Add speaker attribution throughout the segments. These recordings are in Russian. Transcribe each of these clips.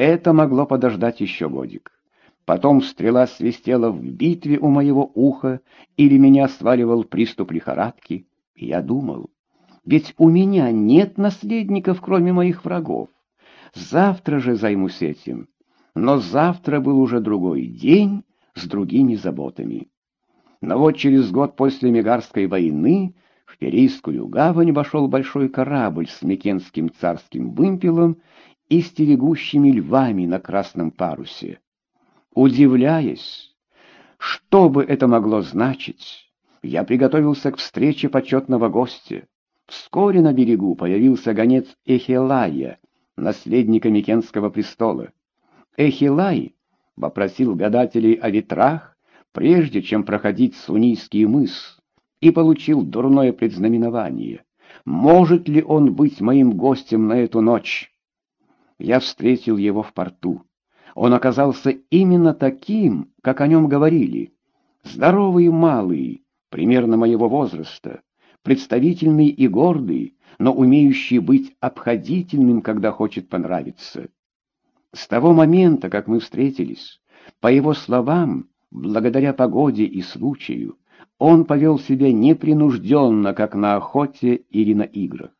Speaker 1: это могло подождать еще годик. Потом стрела свистела в битве у моего уха, или меня сваливал приступ лихорадки. И я думал, ведь у меня нет наследников, кроме моих врагов. Завтра же займусь этим. Но завтра был уже другой день с другими заботами. Но вот через год после Мегарской войны в Перийскую гавань вошел большой корабль с Микенским царским вымпелом и стерегущими львами на красном парусе. Удивляясь, что бы это могло значить, я приготовился к встрече почетного гостя. Вскоре на берегу появился гонец Эхелая, наследника Микенского престола. Эхилай попросил гадателей о ветрах, прежде чем проходить Сунийский мыс, и получил дурное предзнаменование. Может ли он быть моим гостем на эту ночь? Я встретил его в порту. Он оказался именно таким, как о нем говорили. Здоровый малый, примерно моего возраста, представительный и гордый, но умеющий быть обходительным, когда хочет понравиться. С того момента, как мы встретились, по его словам, благодаря погоде и случаю, он повел себя непринужденно, как на охоте или на играх.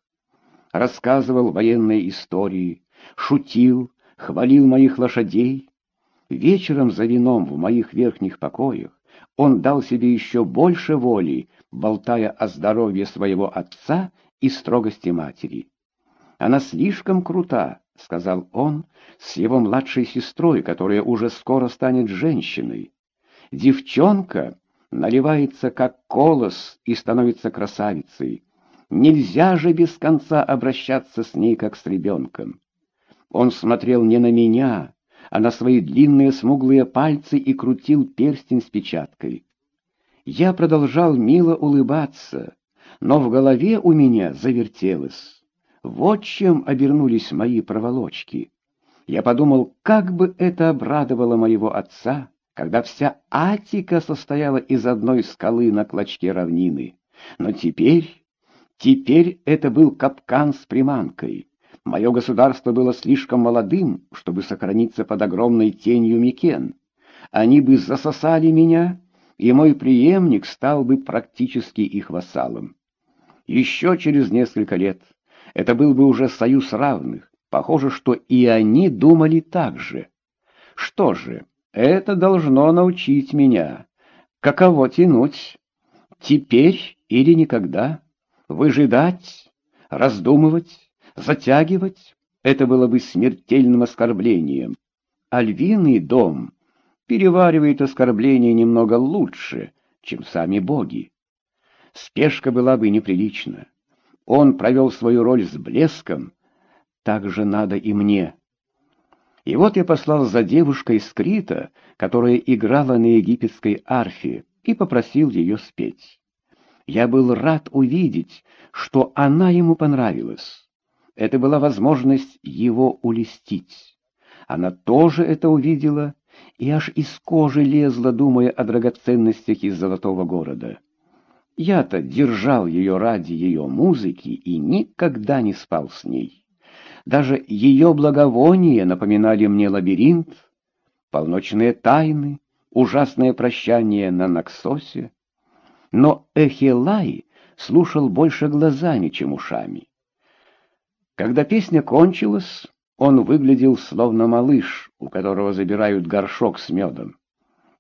Speaker 1: Рассказывал военные истории, шутил, хвалил моих лошадей. Вечером за вином в моих верхних покоях он дал себе еще больше воли, болтая о здоровье своего отца и строгости матери. Она слишком крута, — сказал он, — с его младшей сестрой, которая уже скоро станет женщиной. Девчонка наливается, как колос, и становится красавицей. Нельзя же без конца обращаться с ней, как с ребенком. Он смотрел не на меня, а на свои длинные смуглые пальцы и крутил перстень с печаткой. Я продолжал мило улыбаться, но в голове у меня завертелось. Вот чем обернулись мои проволочки. Я подумал, как бы это обрадовало моего отца, когда вся Атика состояла из одной скалы на клочке равнины. Но теперь, теперь это был капкан с приманкой. Мое государство было слишком молодым, чтобы сохраниться под огромной тенью Микен. Они бы засосали меня, и мой преемник стал бы практически их вассалом. Еще через несколько лет это был бы уже союз равных. Похоже, что и они думали так же. Что же, это должно научить меня. Каково тянуть? Теперь или никогда? Выжидать? Раздумывать? Затягивать? Это было бы смертельным оскорблением. А львиный дом переваривает оскорбление немного лучше, чем сами боги. Спешка была бы неприлична. Он провел свою роль с блеском, так же надо и мне. И вот я послал за девушкой из Крита, которая играла на египетской арфе, и попросил ее спеть. Я был рад увидеть, что она ему понравилась. Это была возможность его улестить. Она тоже это увидела и аж из кожи лезла, думая о драгоценностях из золотого города. Я-то держал ее ради ее музыки и никогда не спал с ней. Даже ее благовония напоминали мне лабиринт, полночные тайны, ужасное прощание на Наксосе. Но Эхилай слушал больше глазами, чем ушами. Когда песня кончилась, он выглядел словно малыш, у которого забирают горшок с медом.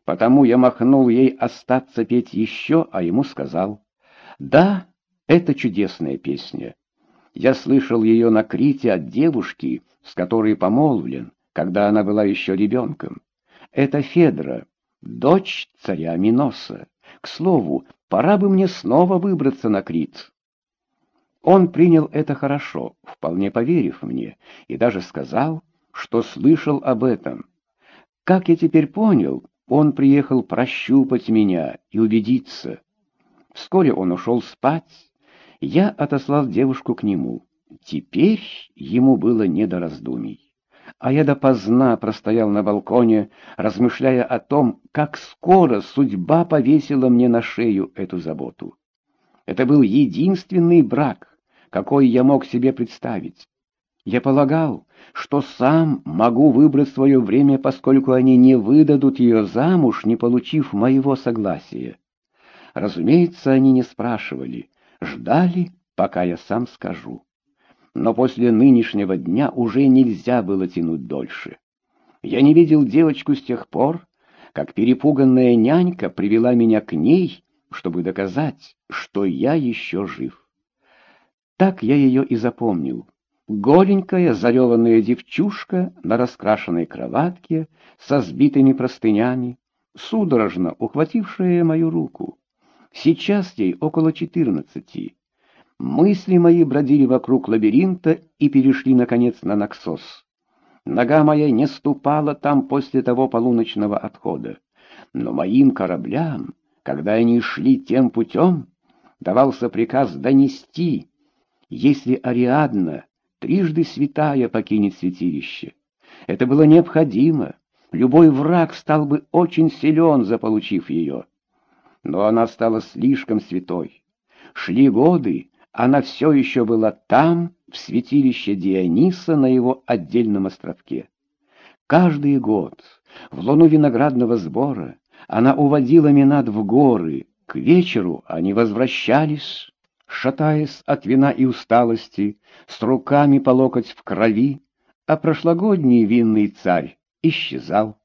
Speaker 1: Потому я махнул ей остаться петь еще, а ему сказал, «Да, это чудесная песня. Я слышал ее на Крите от девушки, с которой помолвлен, когда она была еще ребенком. Это Федра, дочь царя Миноса. К слову, пора бы мне снова выбраться на Крит». Он принял это хорошо, вполне поверив мне, и даже сказал, что слышал об этом. Как я теперь понял, он приехал прощупать меня и убедиться. Вскоре он ушел спать. Я отослал девушку к нему. Теперь ему было не до раздумий. А я допоздна простоял на балконе, размышляя о том, как скоро судьба повесила мне на шею эту заботу. Это был единственный брак, какой я мог себе представить. Я полагал, что сам могу выбрать свое время, поскольку они не выдадут ее замуж, не получив моего согласия. Разумеется, они не спрашивали, ждали, пока я сам скажу. Но после нынешнего дня уже нельзя было тянуть дольше. Я не видел девочку с тех пор, как перепуганная нянька привела меня к ней, чтобы доказать, что я еще жив. Так я ее и запомнил. Голенькая, зареванная девчушка на раскрашенной кроватке со сбитыми простынями, судорожно ухватившая мою руку. Сейчас ей около четырнадцати. Мысли мои бродили вокруг лабиринта и перешли, наконец, на Наксос. Нога моя не ступала там после того полуночного отхода. Но моим кораблям, когда они шли тем путем, давался приказ донести, если Ариадна, трижды святая, покинет святилище. Это было необходимо. Любой враг стал бы очень силен, заполучив ее. Но она стала слишком святой. Шли годы, она все еще была там, в святилище Диониса на его отдельном островке. Каждый год, в луну виноградного сбора, она уводила Минат в горы. К вечеру они возвращались, шатаясь от вина и усталости, с руками по локоть в крови, а прошлогодний винный царь исчезал.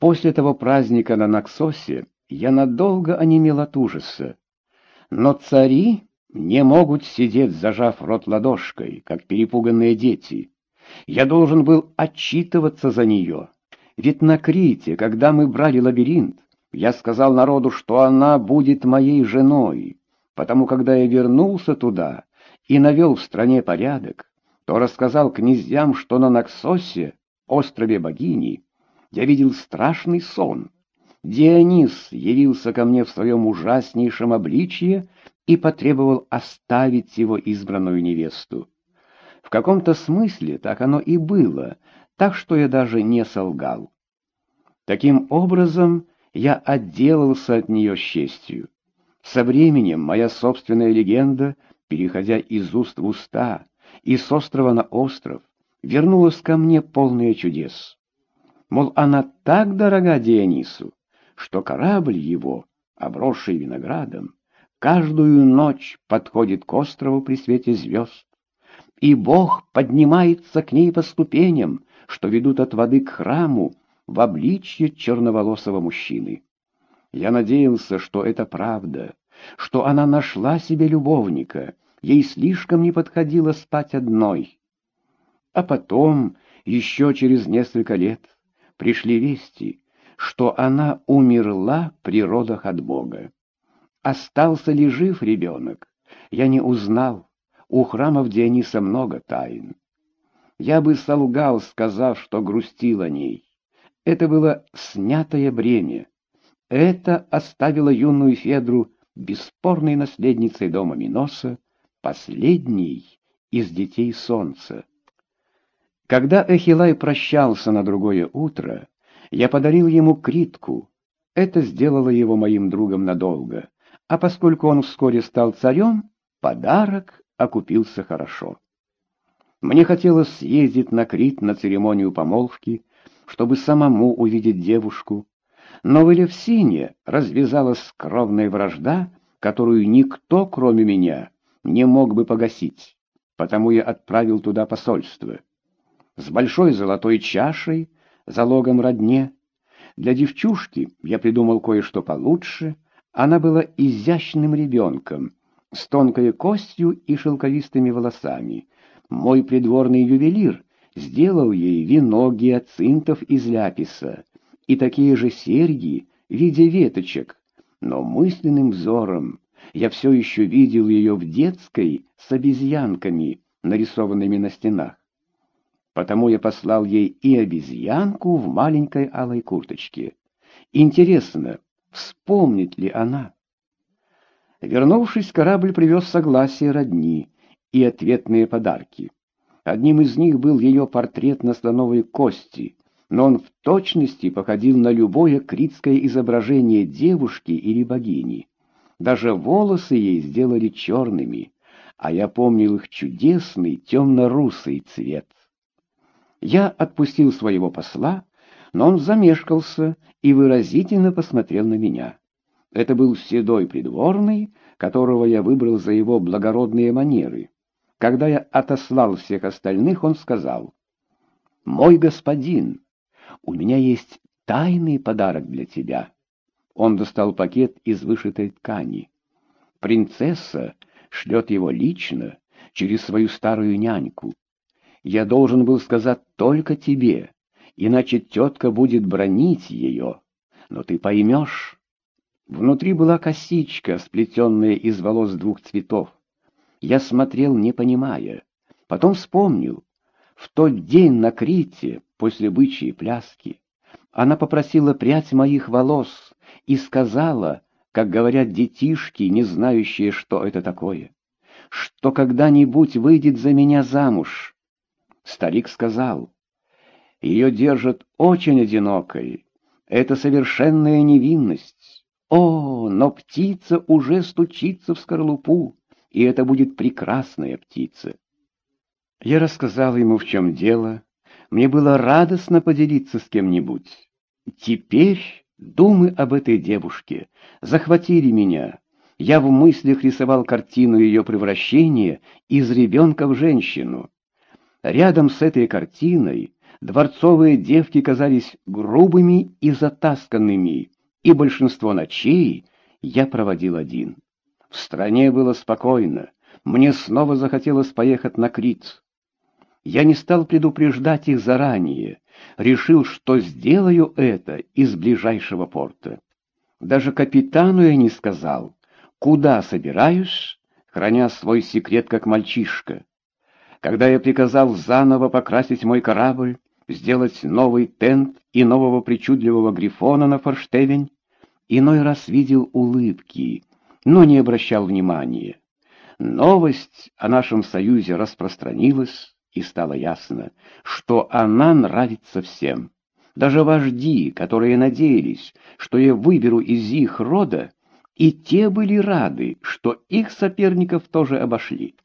Speaker 1: После того праздника на Наксосе я надолго онемел от ужаса. Но цари не могут сидеть, зажав рот ладошкой, как перепуганные дети. Я должен был отчитываться за нее. Ведь на Крите, когда мы брали лабиринт, я сказал народу, что она будет моей женой, потому когда я вернулся туда и навел в стране порядок, то рассказал князьям, что на Наксосе, острове богини, я видел страшный сон. Дионис явился ко мне в своем ужаснейшем обличье и потребовал оставить его избранную невесту. В каком-то смысле так оно и было, так что я даже не солгал. Таким образом, я отделался от нее с честью. Со временем моя собственная легенда, переходя из уст в уста и с острова на остров, вернулась ко мне полная чудес. Мол, она так дорога Дионису, что корабль его, обросший виноградом, каждую ночь подходит к острову при свете звезд, и Бог поднимается к ней по ступеням, что ведут от воды к храму в обличье черноволосого мужчины. Я надеялся, что это правда, что она нашла себе любовника, ей слишком не подходило спать одной. А потом, еще через несколько лет, пришли вести, что она умерла при родах от Бога. Остался ли жив ребенок? Я не узнал. У храмов Диониса много тайн. Я бы солгал, сказав, что грустил о ней. Это было снятое бремя. Это оставило юную Федру бесспорной наследницей дома Миноса, последней из детей солнца. Когда Эхилай прощался на другое утро, я подарил ему критку. Это сделало его моим другом надолго а поскольку он вскоре стал царем, подарок окупился хорошо. Мне хотелось съездить на Крит на церемонию помолвки, чтобы самому увидеть девушку, но в Элевсине развязалась кровная вражда, которую никто, кроме меня, не мог бы погасить, потому я отправил туда посольство. С большой золотой чашей, залогом родне, для девчушки я придумал кое-что получше — она была изящным ребенком, с тонкой костью и шелковистыми волосами. Мой придворный ювелир сделал ей вино гиацинтов из ляписа и такие же серьги в виде веточек, но мысленным взором я все еще видел ее в детской с обезьянками, нарисованными на стенах. Потому я послал ей и обезьянку в маленькой алой курточке. Интересно, Вспомнит ли она? Вернувшись, корабль привез согласие родни и ответные подарки. Одним из них был ее портрет на слоновой кости, но он в точности походил на любое критское изображение девушки или богини. Даже волосы ей сделали черными, а я помнил их чудесный темно-русый цвет. Я отпустил своего посла, но он замешкался и выразительно посмотрел на меня. Это был седой придворный, которого я выбрал за его благородные манеры. Когда я отослал всех остальных, он сказал, «Мой господин, у меня есть тайный подарок для тебя». Он достал пакет из вышитой ткани. Принцесса шлет его лично через свою старую няньку. Я должен был сказать только тебе, иначе тетка будет бронить ее. Но ты поймешь. Внутри была косичка, сплетенная из волос двух цветов. Я смотрел, не понимая. Потом вспомнил. В тот день на Крите, после бычьей пляски, она попросила прядь моих волос и сказала, как говорят детишки, не знающие, что это такое, что когда-нибудь выйдет за меня замуж. Старик сказал, ее держат очень одинокой, это совершенная невинность. О, но птица уже стучится в скорлупу, и это будет прекрасная птица. Я рассказал ему, в чем дело. Мне было радостно поделиться с кем-нибудь. Теперь думы об этой девушке захватили меня. Я в мыслях рисовал картину ее превращения из ребенка в женщину. Рядом с этой картиной дворцовые девки казались грубыми и затасканными, и большинство ночей я проводил один. В стране было спокойно, мне снова захотелось поехать на Крит. Я не стал предупреждать их заранее, решил, что сделаю это из ближайшего порта. Даже капитану я не сказал, куда собираюсь, храня свой секрет как мальчишка. Когда я приказал заново покрасить мой корабль, сделать новый тент и нового причудливого грифона на форштевень, иной раз видел улыбки, но не обращал внимания. Новость о нашем союзе распространилась, и стало ясно, что она нравится всем. Даже вожди, которые надеялись, что я выберу из их рода, и те были рады, что их соперников тоже обошли.